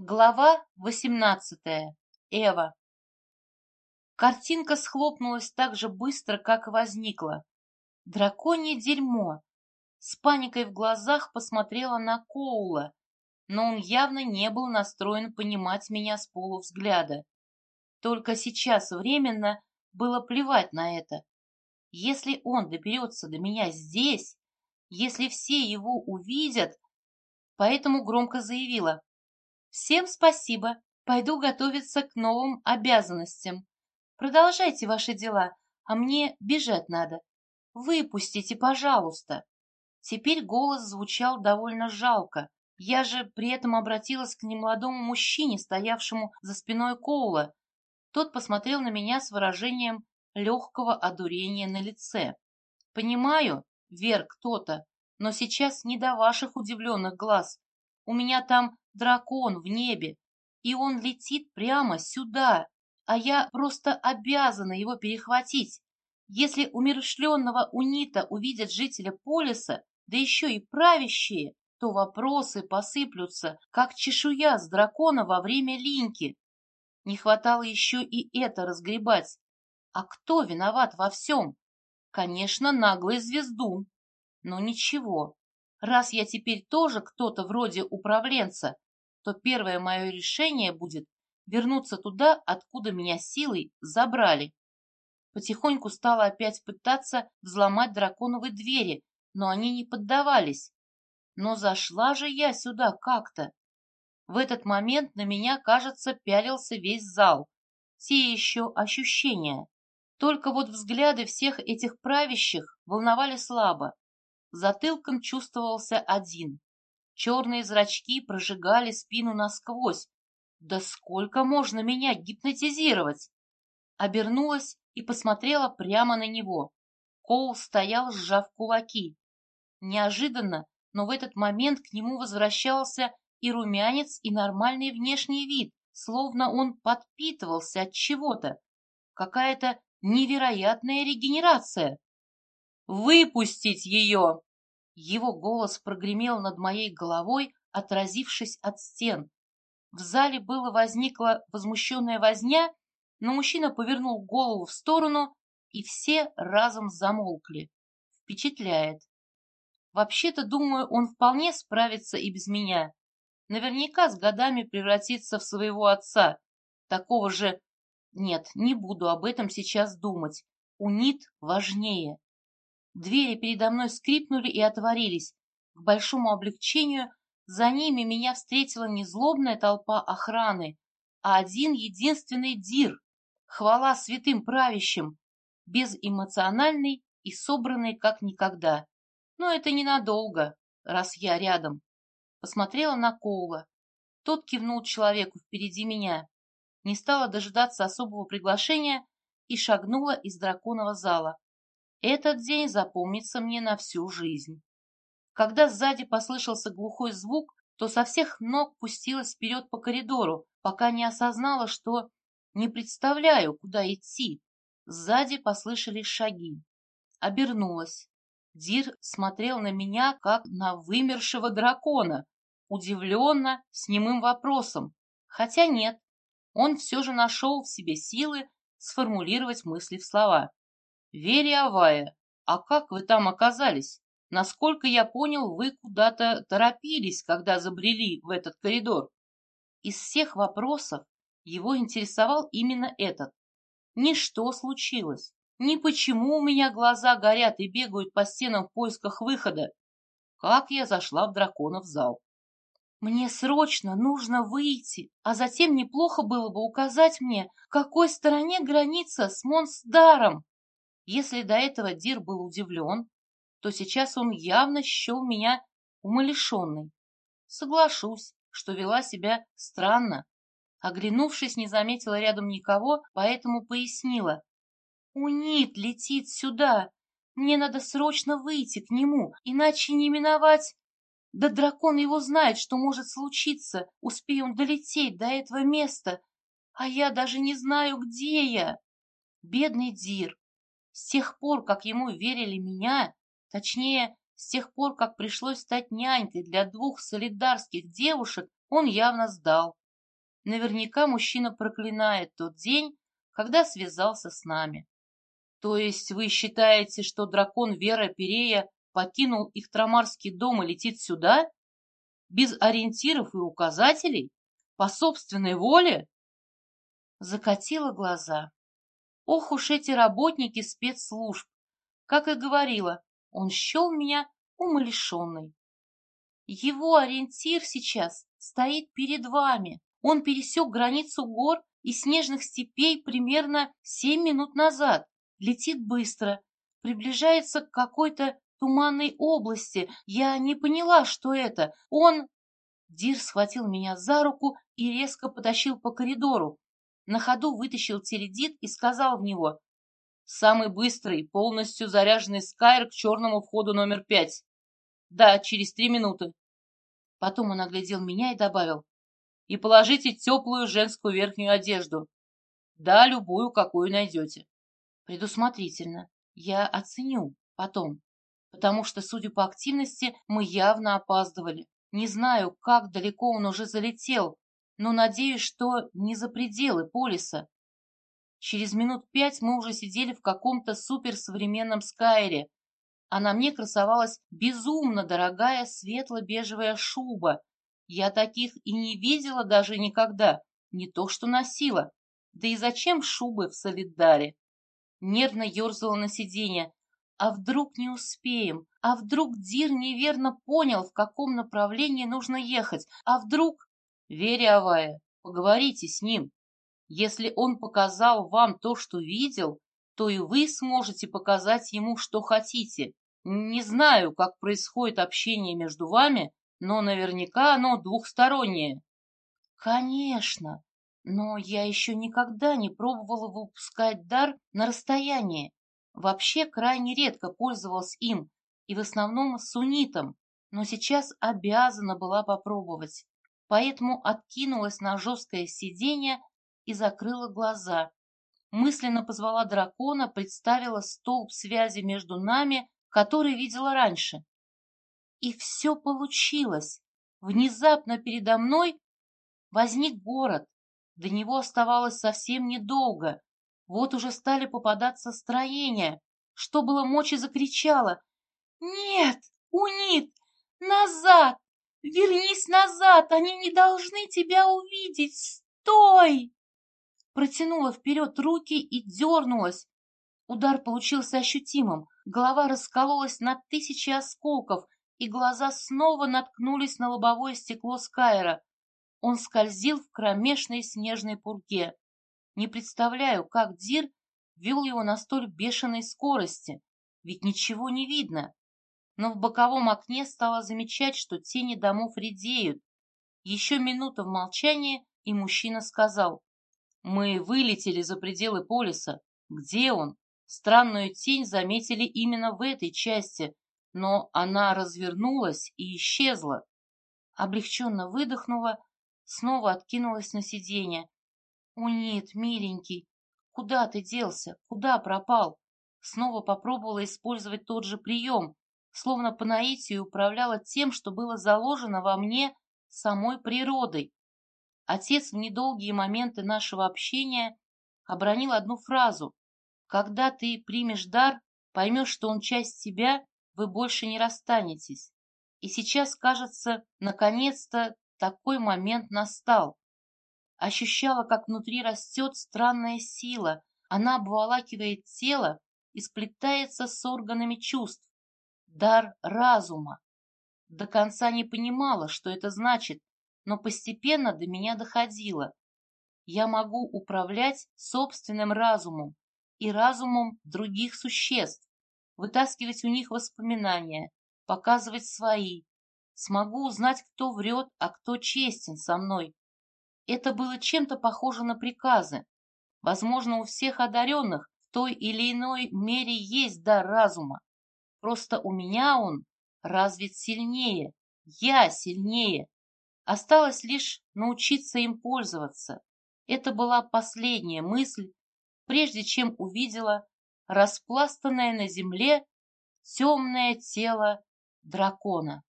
Глава восемнадцатая. Эва. Картинка схлопнулась так же быстро, как и возникла. Драконье дерьмо. С паникой в глазах посмотрела на Коула, но он явно не был настроен понимать меня с полувзгляда. Только сейчас временно было плевать на это. Если он доберется до меня здесь, если все его увидят, поэтому громко заявила. Всем спасибо. Пойду готовиться к новым обязанностям. Продолжайте ваши дела, а мне бежать надо. Выпустите, пожалуйста. Теперь голос звучал довольно жалко. Я же при этом обратилась к немолодому мужчине, стоявшему за спиной Коула. Тот посмотрел на меня с выражением легкого одурения на лице. «Понимаю, Вер, кто-то, но сейчас не до ваших удивленных глаз. У меня там дракон в небе, и он летит прямо сюда, а я просто обязана его перехватить. Если умершленного унита увидят жители полиса, да еще и правящие, то вопросы посыплются, как чешуя с дракона во время линьки. Не хватало еще и это разгребать. А кто виноват во всем? Конечно, наглый звездун. Но ничего, раз я теперь тоже кто-то вроде управленца, то первое мое решение будет вернуться туда, откуда меня силой забрали. Потихоньку стала опять пытаться взломать драконовые двери, но они не поддавались. Но зашла же я сюда как-то. В этот момент на меня, кажется, пялился весь зал. Те еще ощущения. Только вот взгляды всех этих правящих волновали слабо. Затылком чувствовался один. Черные зрачки прожигали спину насквозь. Да сколько можно меня гипнотизировать? Обернулась и посмотрела прямо на него. Коул стоял, сжав кулаки. Неожиданно, но в этот момент к нему возвращался и румянец, и нормальный внешний вид, словно он подпитывался от чего-то. Какая-то невероятная регенерация. «Выпустить ее!» Его голос прогремел над моей головой, отразившись от стен. В зале было возникла возмущенная возня, но мужчина повернул голову в сторону, и все разом замолкли. Впечатляет. Вообще-то, думаю, он вполне справится и без меня. Наверняка с годами превратится в своего отца, такого же... Нет, не буду об этом сейчас думать. Унит важнее. Двери передо мной скрипнули и отворились. К большому облегчению за ними меня встретила не злобная толпа охраны, а один единственный дир. Хвала святым правящим, безэмоциональный и собранный как никогда. Но это ненадолго, раз я рядом. Посмотрела на Коула. Тот кивнул человеку впереди меня. Не стала дожидаться особого приглашения и шагнула из драконового зала. Этот день запомнится мне на всю жизнь. Когда сзади послышался глухой звук, то со всех ног пустилась вперед по коридору, пока не осознала, что не представляю, куда идти. Сзади послышались шаги. Обернулась. Дир смотрел на меня, как на вымершего дракона, удивленно, с немым вопросом. Хотя нет, он все же нашел в себе силы сформулировать мысли в слова. «Верия Авая, а как вы там оказались? Насколько я понял, вы куда-то торопились, когда забрели в этот коридор». Из всех вопросов его интересовал именно этот. Ни что случилось, ни почему у меня глаза горят и бегают по стенам в поисках выхода. Как я зашла в драконов зал. Мне срочно нужно выйти, а затем неплохо было бы указать мне, в какой стороне граница с Монсдаром. Если до этого Дир был удивлен, то сейчас он явно счел меня умалишенной. Соглашусь, что вела себя странно. Оглянувшись, не заметила рядом никого, поэтому пояснила. «Унит летит сюда. Мне надо срочно выйти к нему, иначе не миновать...» Да дракон его знает, что может случиться, успею он долететь до этого места, а я даже не знаю, где я. Бедный Дир, с тех пор, как ему верили меня, точнее, с тех пор, как пришлось стать нянькой для двух солидарских девушек, он явно сдал. наверняка мужчина проклинает тот день, когда связался с нами. То есть вы считаете, что дракон Вера Перея покинул их трамарский дом и летит сюда? Без ориентиров и указателей? По собственной воле? Закатила глаза. Ох уж эти работники спецслужб! Как и говорила, он счел меня умалишенной. Его ориентир сейчас стоит перед вами. Он пересек границу гор и снежных степей примерно семь минут назад. Летит быстро, приближается к какой-то туманной области. Я не поняла, что это. Он... Дир схватил меня за руку и резко потащил по коридору. На ходу вытащил теледит и сказал в него. «Самый быстрый, полностью заряженный Скайр к черному входу номер пять. Да, через три минуты». Потом он оглядел меня и добавил. «И положите теплую женскую верхнюю одежду. Да, любую, какую найдете». Предусмотрительно. Я оценю потом потому что, судя по активности, мы явно опаздывали. Не знаю, как далеко он уже залетел, но надеюсь, что не за пределы полиса. Через минут пять мы уже сидели в каком-то суперсовременном скайре, а на мне красовалась безумно дорогая светло-бежевая шуба. Я таких и не видела даже никогда, не то что носила. Да и зачем шубы в солидаре? Нервно ерзала на сиденье, а вдруг не успеем? А вдруг Дир неверно понял, в каком направлении нужно ехать? А вдруг... Веря Авая, поговорите с ним. Если он показал вам то, что видел, то и вы сможете показать ему, что хотите. Не знаю, как происходит общение между вами, но наверняка оно двухстороннее. Конечно, но я еще никогда не пробовала выпускать дар на расстоянии. Вообще крайне редко пользовалась им, и в основном сунитом, но сейчас обязана была попробовать. Поэтому откинулась на жесткое сиденье и закрыла глаза. Мысленно позвала дракона, представила столб связи между нами, который видела раньше. И все получилось. Внезапно передо мной возник город. До него оставалось совсем недолго. Вот уже стали попадаться строения. Что было мочи, закричала. «Нет, Унит, назад! Вернись назад! Они не должны тебя увидеть! Стой!» Протянула вперед руки и дернулась. Удар получился ощутимым. Голова раскололась на тысячи осколков, и глаза снова наткнулись на лобовое стекло Скайра. Он скользил в кромешной снежной пурге. Не представляю, как Дир вел его на столь бешеной скорости, ведь ничего не видно. Но в боковом окне стала замечать, что тени домов редеют. Еще минута в молчании, и мужчина сказал, «Мы вылетели за пределы полиса. Где он?» Странную тень заметили именно в этой части, но она развернулась и исчезла. Облегченно выдохнула, снова откинулась на сиденье, «О нет, миленький, куда ты делся? Куда пропал?» Снова попробовала использовать тот же прием, словно по наитию управляла тем, что было заложено во мне самой природой. Отец в недолгие моменты нашего общения обронил одну фразу. «Когда ты примешь дар, поймешь, что он часть тебя, вы больше не расстанетесь». И сейчас, кажется, наконец-то такой момент настал. Ощущала, как внутри растет странная сила. Она обволакивает тело и сплетается с органами чувств. Дар разума. До конца не понимала, что это значит, но постепенно до меня доходило. Я могу управлять собственным разумом и разумом других существ, вытаскивать у них воспоминания, показывать свои. Смогу узнать, кто врет, а кто честен со мной. Это было чем-то похоже на приказы. Возможно, у всех одаренных в той или иной мере есть дар разума. Просто у меня он развит сильнее, я сильнее. Осталось лишь научиться им пользоваться. Это была последняя мысль, прежде чем увидела распластанное на земле темное тело дракона.